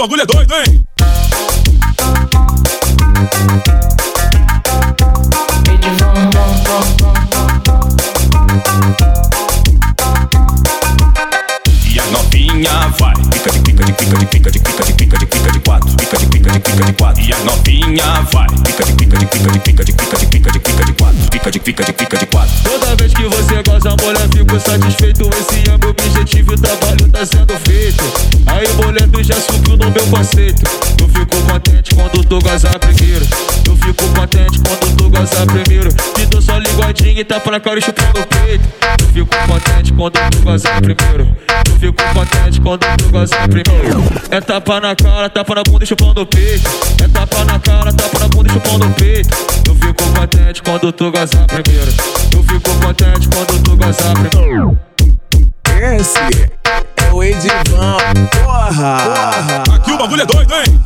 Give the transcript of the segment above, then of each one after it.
bagulho é doido, hein? E a novinha vai, fica de fica de fica de fica de fica de fica de fica de quatro, fica de fica de fica de quatro. E a novinha vai, fica de fica de fica de fica de fica de fica de fica de quatro, fica de fica de fica de quatro. Toda vez que você goza, mulher, fico satisfeito. Esse é meu objetivo e o trabalho tá sendo feito. Aí, mulher, já subiu no meu conceito. Eu fico contente quando tu gozar primeiro. Eu fico contente quando tu gozar primeiro. Te dou só linguadinha e tá pra cara e chupando o peito. Eu fico contente quando tu gozar primeiro. Eu fico contente quando tu gozar primeiro. É tapa na cara, tapa na bunda e chupando o peito. É tapa na cara, tapa na bunda e chupando o peito. Eu fico contente quando tu gozar primeiro. Eu fico contente quando tu gozar primeiro. Esse é o Edivan, porra. porra. Aqui o bagulho é doido, hein?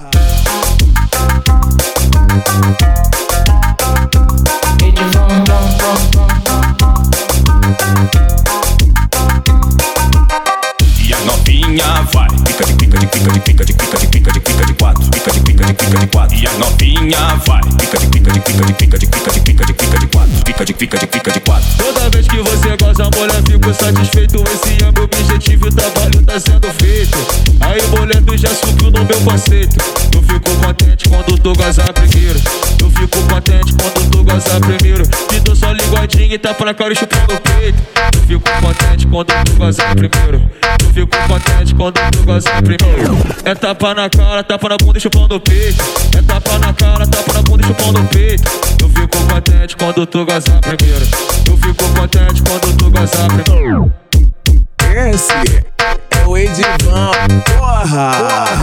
E a novinha vai, fica de fica de fica de fica de fica de fica de fica de quatro, fica de fica de fica de quatro. E a novinha vai, fica de fica de fica de fica de fica de fica de fica de quatro, fica de fica de fica de goza, mulher, fico satisfeito. Esse é meu objetivo e o trabalho tá sendo feito. Aí, tu já subiu no meu conceito. Eu fico contente quando tu gozar primeiro. Eu fico contente quando tu gozar primeiro. Te dou só linguadinha e tá pra cara e chupando o peito. Eu fico contente quando tu gozar primeiro. Eu fico contente quando tu gozar primeiro. É tapa na cara, tapa na bunda e chupando o peito. É tapa na cara, tapa na bunda e chupando o peito. Eu fico contente quando tu gozar primeiro. Eu fico contente Esse é o Edivan, porra. porra.